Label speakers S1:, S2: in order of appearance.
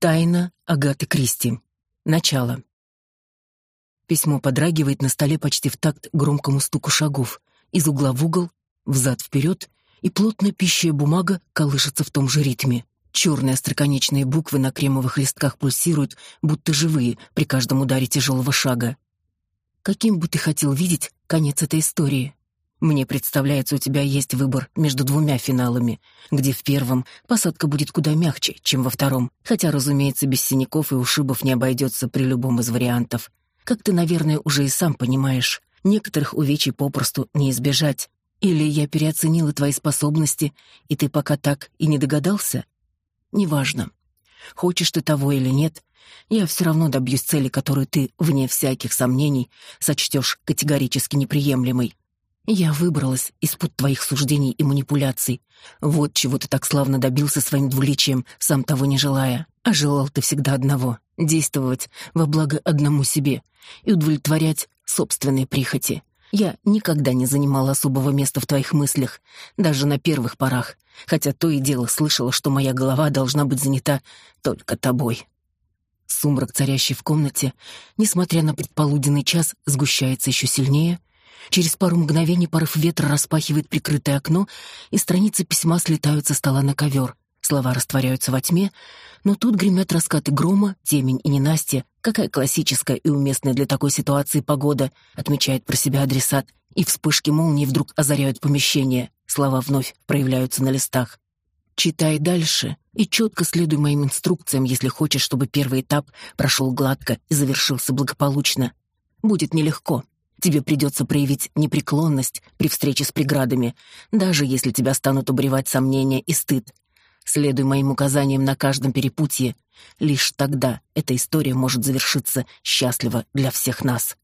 S1: Тайна Агаты Кристи. Начало. Письмо подрагивает на столе почти в такт громкому стуку шагов. Из угла в угол, взад-вперед, и плотная пищая бумага колышется в том же ритме. Черные остроконечные буквы на кремовых листках пульсируют, будто живые, при каждом ударе тяжелого шага. Каким бы ты хотел видеть конец этой истории? Мне представляется, у тебя есть выбор между двумя финалами, где в первом посадка будет куда мягче, чем во втором, хотя, разумеется, без синяков и ушибов не обойдется при любом из вариантов. Как ты, наверное, уже и сам понимаешь, некоторых увечий попросту не избежать. Или я переоценила твои способности, и ты пока так и не догадался? Неважно. Хочешь ты того или нет, я все равно добьюсь цели, которую ты, вне всяких сомнений, сочтешь категорически неприемлемой. Я выбралась из-под твоих суждений и манипуляций. Вот чего ты так славно добился своим двуличием, сам того не желая. А желал ты всегда одного — действовать во благо одному себе и удовлетворять собственные прихоти. Я никогда не занимала особого места в твоих мыслях, даже на первых порах, хотя то и дело слышала, что моя голова должна быть занята только тобой. Сумрак, царящий в комнате, несмотря на предполуденный час, сгущается еще сильнее, Через пару мгновений порыв ветра распахивает прикрытое окно, и страницы письма слетают со стола на ковер. Слова растворяются во тьме, но тут гремят раскаты грома, темень и ненастье. Какая классическая и уместная для такой ситуации погода, отмечает про себя адресат, и вспышки молнии вдруг озаряют помещение. Слова вновь проявляются на листах. Читай дальше и четко следуй моим инструкциям, если хочешь, чтобы первый этап прошел гладко и завершился благополучно. Будет нелегко, Тебе придется проявить непреклонность при встрече с преградами, даже если тебя станут обревать сомнения и стыд. Следуй моим указаниям на каждом перепутье. Лишь тогда эта история может завершиться счастливо для всех нас.